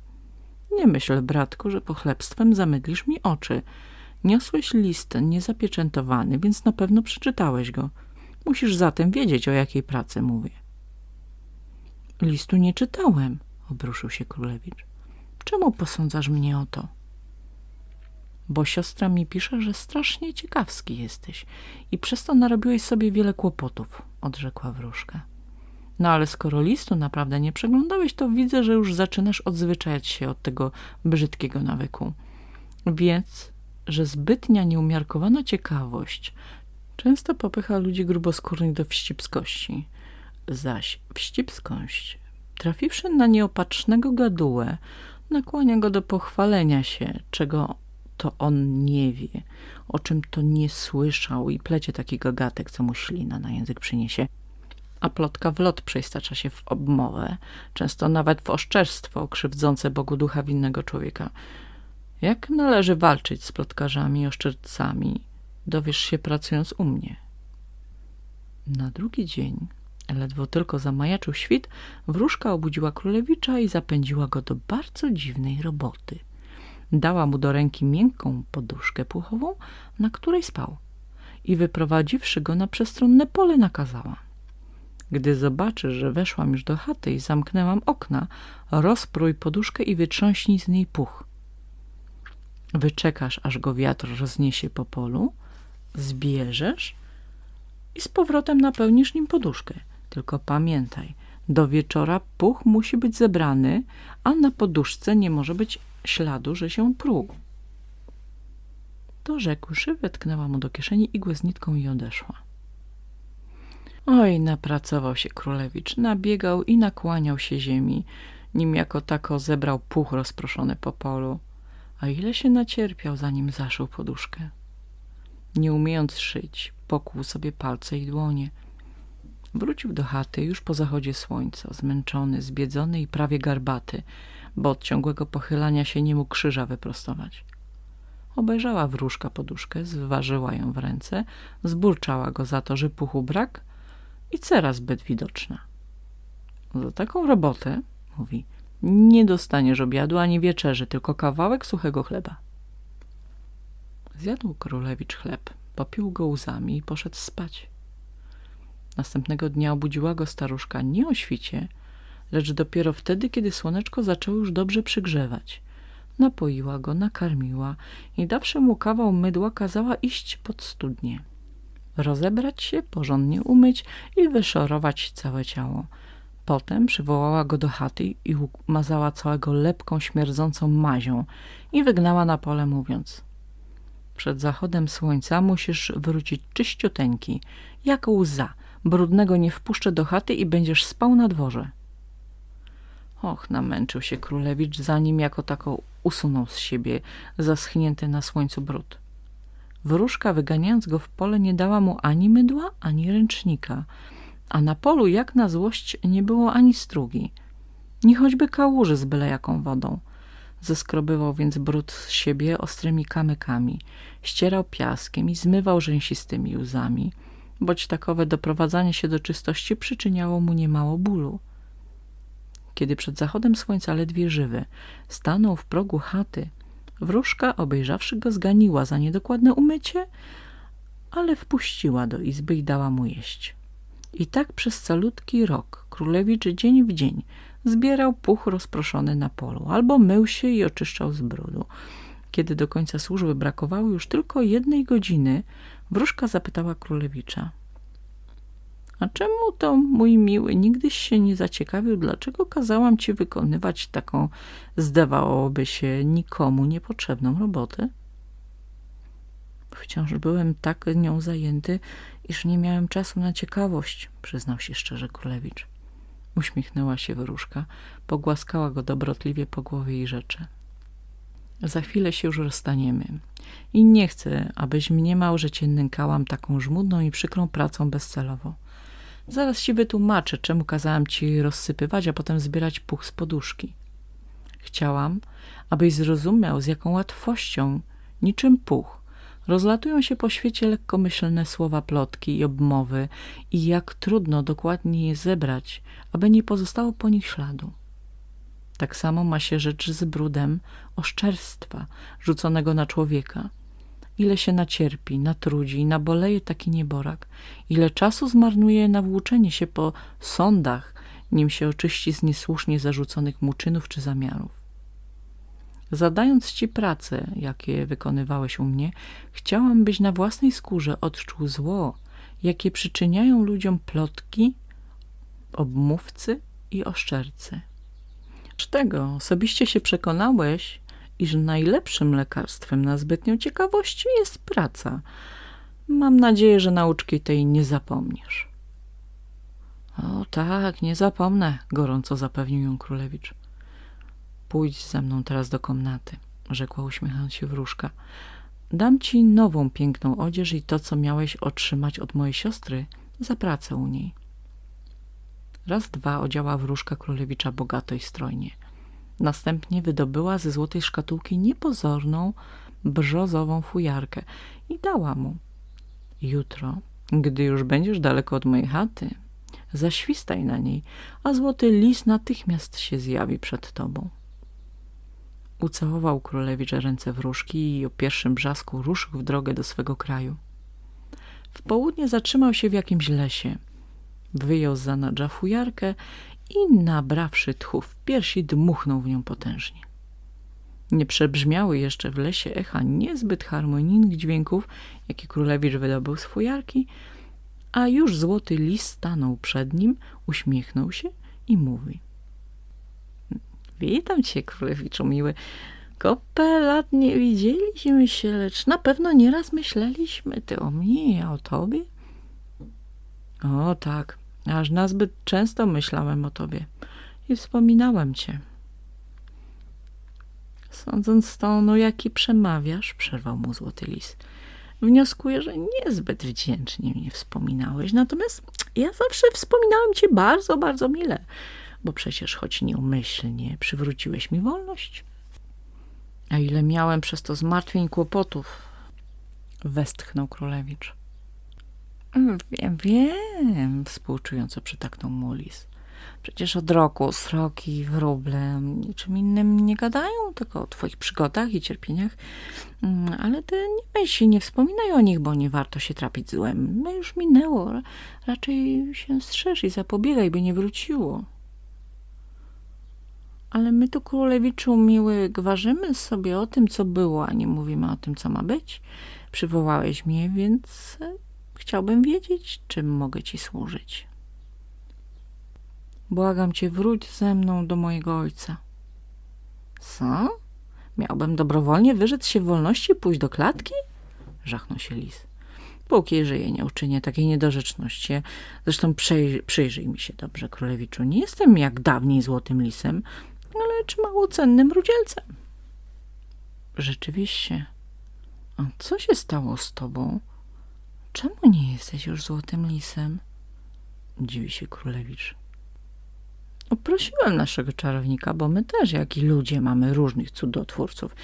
Nie myśl, bratku, że pochlebstwem zamydlisz mi oczy. Niosłeś list niezapieczętowany, więc na pewno przeczytałeś go. Musisz zatem wiedzieć, o jakiej pracy mówię. Listu nie czytałem, obruszył się królewicz. Czemu posądzasz mnie o to? Bo siostra mi pisze, że strasznie ciekawski jesteś i przez to narobiłeś sobie wiele kłopotów, odrzekła wróżka. No ale skoro listu naprawdę nie przeglądałeś, to widzę, że już zaczynasz odzwyczajać się od tego brzydkiego nawyku. Więc, że zbytnia nieumiarkowana ciekawość często popycha ludzi gruboskórnych do wścibskości, zaś wścibskość, trafiwszy na nieopatrznego gadułę, nakłania go do pochwalenia się, czego to on nie wie, o czym to nie słyszał i plecie taki gagatek, co mu ślina na język przyniesie a plotka w lot przeistacza się w obmowę, często nawet w oszczerstwo krzywdzące Bogu ducha winnego człowieka. Jak należy walczyć z plotkarzami i oszczercami, dowiesz się pracując u mnie. Na drugi dzień, ledwo tylko zamajaczył świt, wróżka obudziła królewicza i zapędziła go do bardzo dziwnej roboty. Dała mu do ręki miękką poduszkę puchową, na której spał i wyprowadziwszy go na przestronne pole nakazała – gdy zobaczysz, że weszłam już do chaty i zamknęłam okna, rozprój poduszkę i wytrząśnij z niej puch. Wyczekasz, aż go wiatr rozniesie po polu, zbierzesz i z powrotem napełnisz nim poduszkę. Tylko pamiętaj, do wieczora puch musi być zebrany, a na poduszce nie może być śladu, że się pruł. To rzekłszy, wetknęła mu do kieszeni igłę z nitką i odeszła. Oj, napracował się królewicz, nabiegał i nakłaniał się ziemi, nim jako tako zebrał puch rozproszony po polu. A ile się nacierpiał, zanim zaszył poduszkę. Nie umiejąc szyć, pokłuł sobie palce i dłonie. Wrócił do chaty już po zachodzie słońca, zmęczony, zbiedzony i prawie garbaty, bo od ciągłego pochylania się nie mógł krzyża wyprostować. Obejrzała wróżka poduszkę, zważyła ją w ręce, zburczała go za to, że puchu brak – i cera zbyt widoczna. Za taką robotę, mówi, nie dostaniesz obiadu ani wieczerzy, tylko kawałek suchego chleba. Zjadł królewicz chleb, popił go łzami i poszedł spać. Następnego dnia obudziła go staruszka nie o świcie, lecz dopiero wtedy, kiedy słoneczko zaczęło już dobrze przygrzewać. Napoiła go, nakarmiła i dawszy mu kawał mydła kazała iść pod studnię rozebrać się, porządnie umyć i wyszorować całe ciało. Potem przywołała go do chaty i umazała całego lepką, śmierdzącą mazią i wygnała na pole, mówiąc Przed zachodem słońca musisz wrócić czyściuteńki, jak łza. Brudnego nie wpuszczę do chaty i będziesz spał na dworze. Och, namęczył się królewicz, zanim jako tako usunął z siebie zaschnięty na słońcu brud. Wróżka, wyganiając go w pole, nie dała mu ani mydła, ani ręcznika, a na polu, jak na złość, nie było ani strugi, ni choćby kałuży z byle jaką wodą. Zeskrobywał więc brud z siebie ostrymi kamykami, ścierał piaskiem i zmywał rzęsistymi łzami, boć takowe doprowadzanie się do czystości przyczyniało mu niemało bólu. Kiedy przed zachodem słońca ledwie żywy stanął w progu chaty, Wróżka, obejrzawszy go, zganiła za niedokładne umycie, ale wpuściła do izby i dała mu jeść. I tak przez calutki rok królewicz dzień w dzień zbierał puch rozproszony na polu, albo mył się i oczyszczał z brudu. Kiedy do końca służby brakowało już tylko jednej godziny, wróżka zapytała królewicza – a czemu to, mój miły, nigdyś się nie zaciekawił, dlaczego kazałam ci wykonywać taką, zdawałoby się, nikomu niepotrzebną robotę? Wciąż byłem tak nią zajęty, iż nie miałem czasu na ciekawość, przyznał się szczerze królewicz. Uśmiechnęła się wróżka, pogłaskała go dobrotliwie po głowie i rzeczy. Za chwilę się już rozstaniemy. I nie chcę, abyś mniemał, że cię nękałam taką żmudną i przykrą pracą bezcelowo. Zaraz ci wytłumaczę, czemu kazałam ci rozsypywać, a potem zbierać puch z poduszki. Chciałam, abyś zrozumiał, z jaką łatwością, niczym puch, rozlatują się po świecie lekkomyślne słowa plotki i obmowy i jak trudno dokładnie je zebrać, aby nie pozostało po nich śladu. Tak samo ma się rzecz z brudem oszczerstwa rzuconego na człowieka. Ile się nacierpi, natrudzi naboleje taki nieborak, ile czasu zmarnuje na włóczenie się po sądach, nim się oczyści z niesłusznie zarzuconych mu czynów czy zamiarów. Zadając ci prace, jakie wykonywałeś u mnie, chciałam, byś na własnej skórze odczuł zło, jakie przyczyniają ludziom plotki, obmówcy i oszczercy. Z tego osobiście się przekonałeś, iż najlepszym lekarstwem na zbytnią ciekawość jest praca. Mam nadzieję, że nauczki tej nie zapomnisz. O tak, nie zapomnę, gorąco zapewnił ją królewicz. Pójdź ze mną teraz do komnaty, rzekła uśmiechając się wróżka. Dam ci nową, piękną odzież i to, co miałeś otrzymać od mojej siostry za pracę u niej. Raz dwa odziała wróżka królewicza bogato i strojnie. Następnie wydobyła ze złotej szkatułki niepozorną, brzozową fujarkę i dała mu. Jutro, gdy już będziesz daleko od mojej chaty, zaświstaj na niej, a złoty lis natychmiast się zjawi przed tobą. Ucałował królewicz ręce wróżki i o pierwszym brzasku ruszył w drogę do swego kraju. W południe zatrzymał się w jakimś lesie. Wyjął z zanadrza fujarkę i nabrawszy tchu w piersi dmuchnął w nią potężnie. Nie przebrzmiały jeszcze w lesie echa niezbyt harmonijnych dźwięków, jakie królewicz wydobył z fujarki, a już złoty lis stanął przed nim, uśmiechnął się i mówi – Witam cię, królewiczu miły. Kopę lat nie widzieliśmy się, lecz na pewno nieraz myśleliśmy ty o mnie, ja o tobie. O tak, aż nazbyt często myślałem o tobie i wspominałem cię. Sądząc z tonu, jaki przemawiasz, przerwał mu złoty lis, wnioskuję, że niezbyt wdzięcznie mnie wspominałeś, natomiast ja zawsze wspominałem cię bardzo, bardzo mile bo przecież choć nieumyślnie przywróciłeś mi wolność. A ile miałem przez to zmartwień kłopotów, westchnął królewicz. Wiem, wiem, współczująco przytaknął Mulis. Przecież od roku sroki, wróble, niczym innym nie gadają, tylko o twoich przygodach i cierpieniach. Mm, ale ty nie myśl, nie wspominaj o nich, bo nie warto się trapić złem. No już minęło. Raczej się strzeż i zapobiegaj, by nie wróciło. Ale my tu, królewiczu miły, gwarzymy sobie o tym, co było, a nie mówimy o tym, co ma być. Przywołałeś mnie, więc chciałbym wiedzieć, czym mogę ci służyć. Błagam cię, wróć ze mną do mojego ojca. Co? Miałbym dobrowolnie wyrzec się wolności i pójść do klatki? Żachnął się lis. Póki żyję, nie uczynię takiej niedorzeczności. Zresztą przyjrzyj, mi się dobrze, królewiczu. Nie jestem jak dawniej złotym lisem lecz mało cennym rudzielcem. Rzeczywiście. A co się stało z tobą? Czemu nie jesteś już złotym lisem? Dziwi się królewicz. Prosiłem naszego czarownika, bo my też, jak i ludzie, mamy różnych cudotwórców,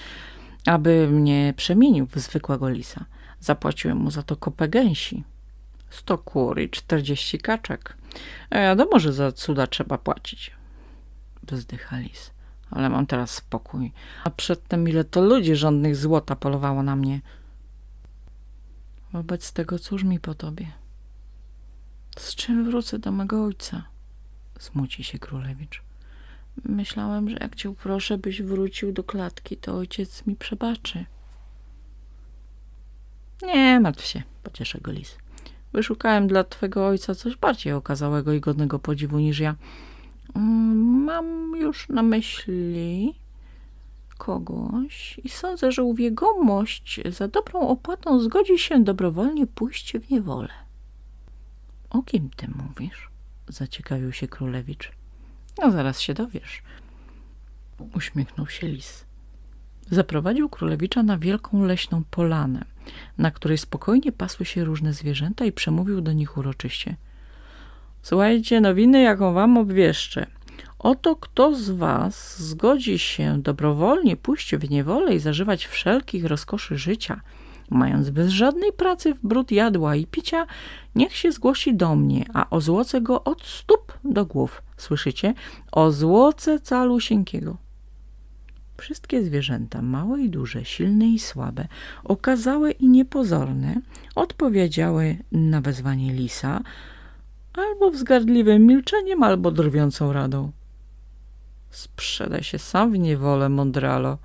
aby mnie przemienił w zwykłego lisa. Zapłaciłem mu za to kopę gęsi. Sto kur i czterdzieści kaczek. A wiadomo, że za cuda trzeba płacić. Wzdycha lis ale mam teraz spokój. A przedtem ile to ludzi rządnych złota polowało na mnie. Wobec tego cóż mi po tobie? Z czym wrócę do mego ojca? Smuci się królewicz. Myślałem, że jak cię uproszę, byś wrócił do klatki, to ojciec mi przebaczy. Nie martw się, pocieszę go lis. Wyszukałem dla twego ojca coś bardziej okazałego i godnego podziwu niż ja. Mm, mam już na myśli kogoś i sądzę, że u jegomość za dobrą opłatą zgodzi się dobrowolnie pójść w niewolę. O kim ty mówisz? Zaciekawił się królewicz. No zaraz się dowiesz. Uśmiechnął się lis. Zaprowadził królewicza na wielką leśną polanę, na której spokojnie pasły się różne zwierzęta i przemówił do nich uroczyście. Słuchajcie, nowiny, jaką wam obwieszczę. Oto kto z was zgodzi się dobrowolnie pójść w niewolę i zażywać wszelkich rozkoszy życia, mając bez żadnej pracy w brud jadła i picia, niech się zgłosi do mnie, a ozłocę go od stóp do głów. Słyszycie? Ozłocę calusieńkiego. Wszystkie zwierzęta, małe i duże, silne i słabe, okazałe i niepozorne, odpowiedziały na wezwanie lisa albo wzgardliwym milczeniem, albo drwiącą radą. Sprzedaj się sam w niewolę, Mondralo.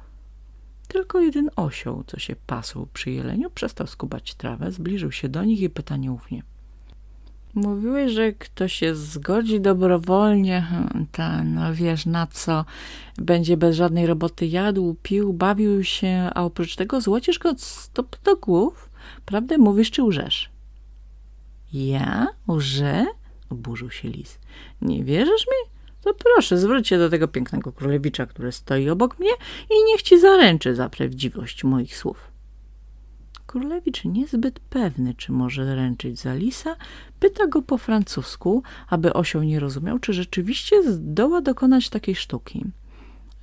Tylko jeden osioł, co się pasł przy jeleniu, przestał skubać trawę, zbliżył się do nich i pyta nieufnie. Mówiłeś, że ktoś się zgodzi dobrowolnie, hm, ten, no wiesz, na co będzie bez żadnej roboty jadł, pił, bawił się, a oprócz tego złocisz go od stóp do głów? Prawdę mówisz czy łżesz? Ja? Łże? Oburzył się lis. Nie wierzysz mi? To proszę, zwróć się do tego pięknego królewicza, który stoi obok mnie i niech ci zaręczy za prawdziwość moich słów. Królewicz, niezbyt pewny, czy może ręczyć za lisa, pyta go po francusku, aby osioł nie rozumiał, czy rzeczywiście zdoła dokonać takiej sztuki.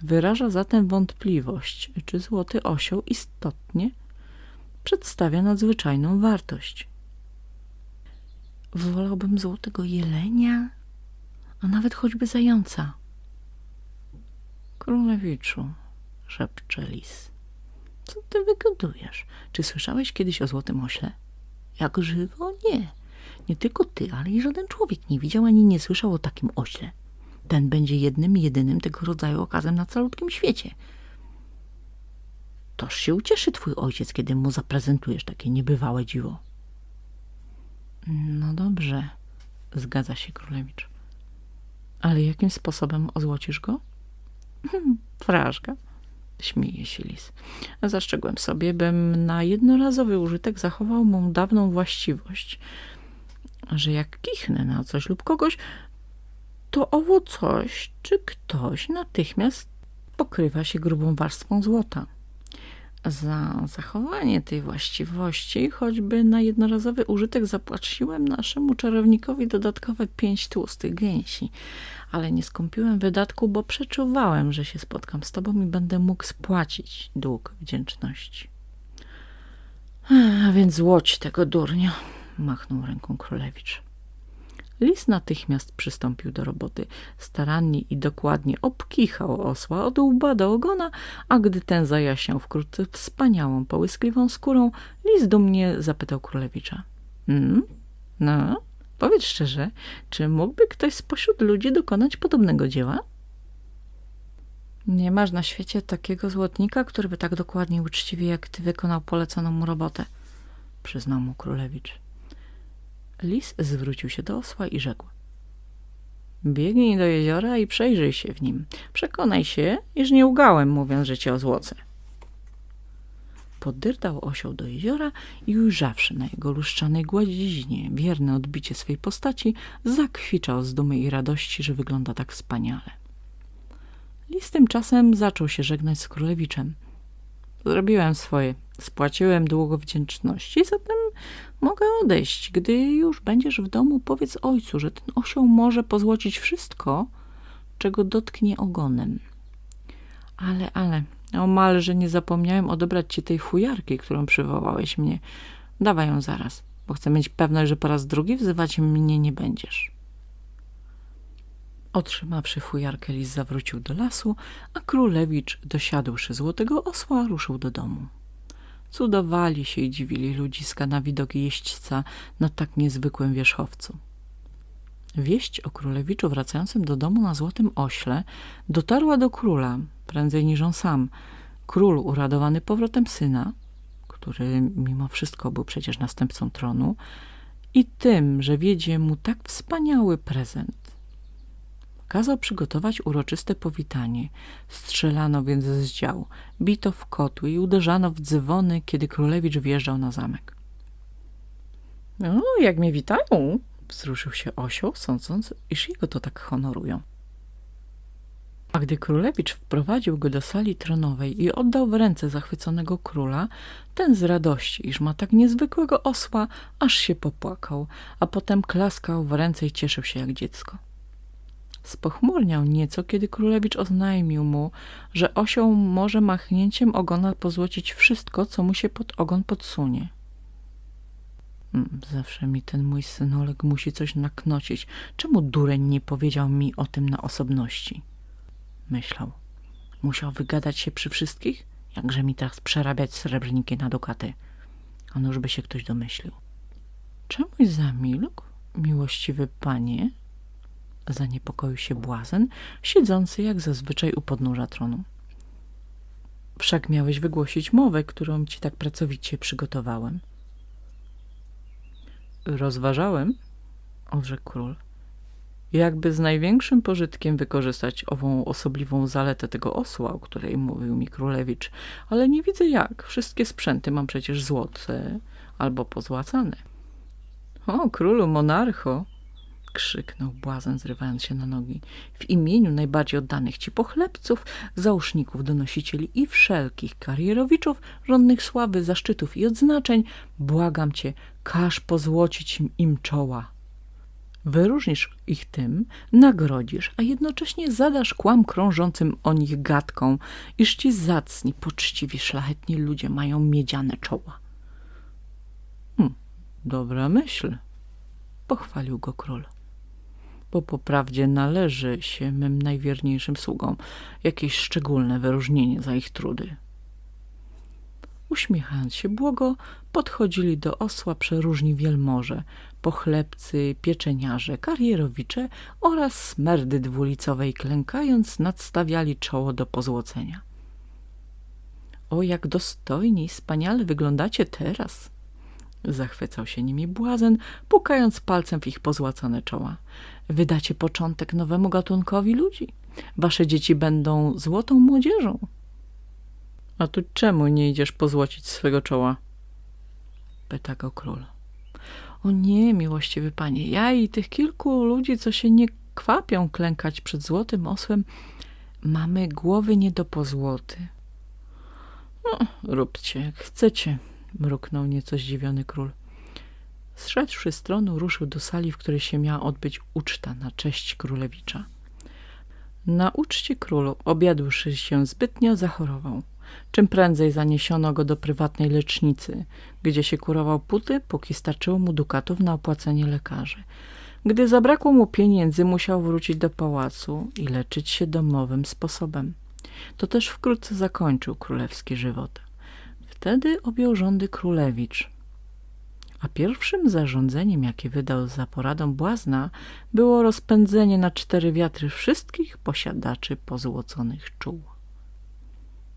Wyraża zatem wątpliwość, czy złoty osioł istotnie przedstawia nadzwyczajną wartość. Wolałbym złotego jelenia, a nawet choćby zająca. Królewiczu, szepcze lis. Co ty wygadujesz? Czy słyszałeś kiedyś o złotym ośle? Jak żywo? Nie. Nie tylko ty, ale i żaden człowiek nie widział ani nie słyszał o takim ośle. Ten będzie jednym, jedynym tego rodzaju okazem na calutkim świecie. Toż się ucieszy twój ojciec, kiedy mu zaprezentujesz takie niebywałe dziwo. No dobrze, zgadza się królewicz. Ale jakim sposobem ozłocisz go? Frażka. Śmieje się lis. Zastrzegłem sobie, bym na jednorazowy użytek zachował mą dawną właściwość, że jak kichnę na coś lub kogoś, to owo coś czy ktoś natychmiast pokrywa się grubą warstwą złota. Za zachowanie tej właściwości, choćby na jednorazowy użytek, zapłaciłem naszemu czarownikowi dodatkowe pięć tłustych gęsi, ale nie skąpiłem wydatku, bo przeczuwałem, że się spotkam z tobą i będę mógł spłacić dług wdzięczności. A więc złoć tego durnia, machnął ręką królewicz. Lis natychmiast przystąpił do roboty. Starannie i dokładnie obkichał osła od łba do ogona, a gdy ten zajaśniał wkrótce wspaniałą, połyskliwą skórą, lis dumnie zapytał królewicza. Hmm? No, powiedz szczerze, czy mógłby ktoś spośród ludzi dokonać podobnego dzieła? Nie masz na świecie takiego złotnika, który by tak dokładnie i uczciwie jak ty wykonał poleconą mu robotę, przyznał mu królewicz. Lis zwrócił się do osła i rzekł. Biegnij do jeziora i przejrzyj się w nim. Przekonaj się, iż nie ugałem, mówiąc, że cię ozłocę. Poddyrtał osioł do jeziora i ujrzawszy na jego luszczanej gładziźnie wierne odbicie swej postaci, zakwiczał z dumy i radości, że wygląda tak wspaniale. Lis tymczasem zaczął się żegnać z królewiczem. Zrobiłem swoje, spłaciłem długo wdzięczności, zatem mogę odejść. Gdy już będziesz w domu, powiedz ojcu, że ten osioł może pozłocić wszystko, czego dotknie ogonem. Ale, ale, omalże nie zapomniałem odebrać ci tej fujarki, którą przywołałeś mnie. Dawaj ją zaraz, bo chcę mieć pewność, że po raz drugi wzywać mnie nie będziesz. Otrzymawszy fujarkę, lis zawrócił do lasu, a królewicz, dosiadłszy złotego osła, ruszył do domu. Cudowali się i dziwili ludziska na widok jeźdźca na tak niezwykłym wierzchowcu. Wieść o królewiczu wracającym do domu na złotym ośle dotarła do króla, prędzej niż on sam. Król, uradowany powrotem syna, który mimo wszystko był przecież następcą tronu, i tym, że wiedzie mu tak wspaniały prezent, Kazał przygotować uroczyste powitanie. Strzelano więc z dział, bito w kotły i uderzano w dzwony, kiedy królewicz wjeżdżał na zamek. — No, jak mnie witają! — wzruszył się osioł, sądząc, iż jego to tak honorują. A gdy królewicz wprowadził go do sali tronowej i oddał w ręce zachwyconego króla, ten z radości, iż ma tak niezwykłego osła, aż się popłakał, a potem klaskał w ręce i cieszył się jak dziecko. Spochmurniał nieco, kiedy królewicz oznajmił mu, że osioł może machnięciem ogona pozłocić wszystko, co mu się pod ogon podsunie. Mm, Zawsze mi ten mój synolek musi coś naknocić. Czemu dureń nie powiedział mi o tym na osobności? Myślał. Musiał wygadać się przy wszystkich? Jakże mi teraz przerabiać srebrniki na dukaty? A już by się ktoś domyślił. Czemuś zamilkł, miłościwy panie? Zaniepokoił się błazen, siedzący jak zazwyczaj u podnóża tronu. Wszak miałeś wygłosić mowę, którą ci tak pracowicie przygotowałem. Rozważałem, odrzekł król, jakby z największym pożytkiem wykorzystać ową osobliwą zaletę tego osła, o której mówił mi królewicz, ale nie widzę jak. Wszystkie sprzęty mam przecież złote albo pozłacane. O, królu monarcho! Krzyknął błazen, zrywając się na nogi. W imieniu najbardziej oddanych ci pochlebców, załóżników, donosicieli i wszelkich karierowiczów, żądnych sławy, zaszczytów i odznaczeń, błagam cię, każ pozłocić im, czoła. Wyróżnisz ich tym, nagrodzisz, a jednocześnie zadasz kłam krążącym o nich gadką, iż ci zacni, poczciwi, szlachetni ludzie mają miedziane czoła. Hm, dobra myśl, pochwalił go król. Bo po prawdzie należy się mym najwierniejszym sługom jakieś szczególne wyróżnienie za ich trudy. Uśmiechając się błogo, podchodzili do osła przeróżni wielmoże, pochlebcy, pieczeniarze, karierowicze oraz smerdy dwulicowej klękając nadstawiali czoło do pozłocenia. O, jak dostojni, wspaniale wyglądacie teraz! Zachwycał się nimi błazen, pukając palcem w ich pozłacane czoła. Wydacie początek nowemu gatunkowi ludzi. Wasze dzieci będą złotą młodzieżą. A tu czemu nie idziesz pozłocić swego czoła? Pyta go król. O nie, miłościwy panie, ja i tych kilku ludzi, co się nie kwapią klękać przed złotym osłem, mamy głowy nie do pozłoty. No, róbcie jak chcecie, mruknął nieco zdziwiony król. Zszedłszy z tronu, ruszył do sali, w której się miała odbyć uczta na cześć królewicza. Na uczcie królu, obiadłszy się zbytnio, zachorował. Czym prędzej zaniesiono go do prywatnej lecznicy, gdzie się kurował puty, póki starczyło mu dukatów na opłacenie lekarzy. Gdy zabrakło mu pieniędzy, musiał wrócić do pałacu i leczyć się domowym sposobem. To też wkrótce zakończył królewski żywot. Wtedy objął rządy królewicz, a pierwszym zarządzeniem, jakie wydał za poradą błazna, było rozpędzenie na cztery wiatry wszystkich posiadaczy pozłoconych czuł.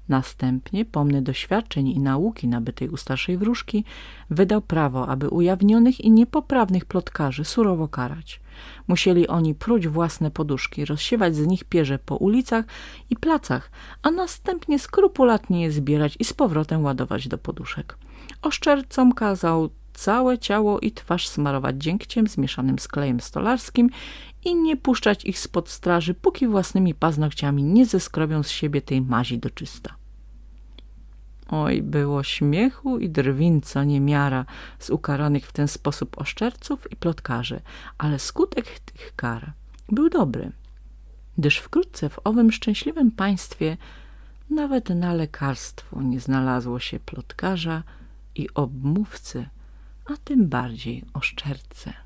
Następnie, pomny doświadczeń i nauki nabytej u starszej wróżki, wydał prawo, aby ujawnionych i niepoprawnych plotkarzy surowo karać. Musieli oni pruć własne poduszki, rozsiewać z nich pierze po ulicach i placach, a następnie skrupulatnie je zbierać i z powrotem ładować do poduszek. Oszczercom kazał całe ciało i twarz smarować dziękciem zmieszanym z klejem stolarskim i nie puszczać ich spod straży, póki własnymi paznokciami nie zeskrobią z siebie tej mazi do czysta. Oj, było śmiechu i drwinca niemiara z ukaranych w ten sposób oszczerców i plotkarzy, ale skutek tych kar był dobry, gdyż wkrótce w owym szczęśliwym państwie nawet na lekarstwo nie znalazło się plotkarza i obmówcy, a tym bardziej oszczerce.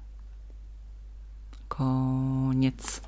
Koniec.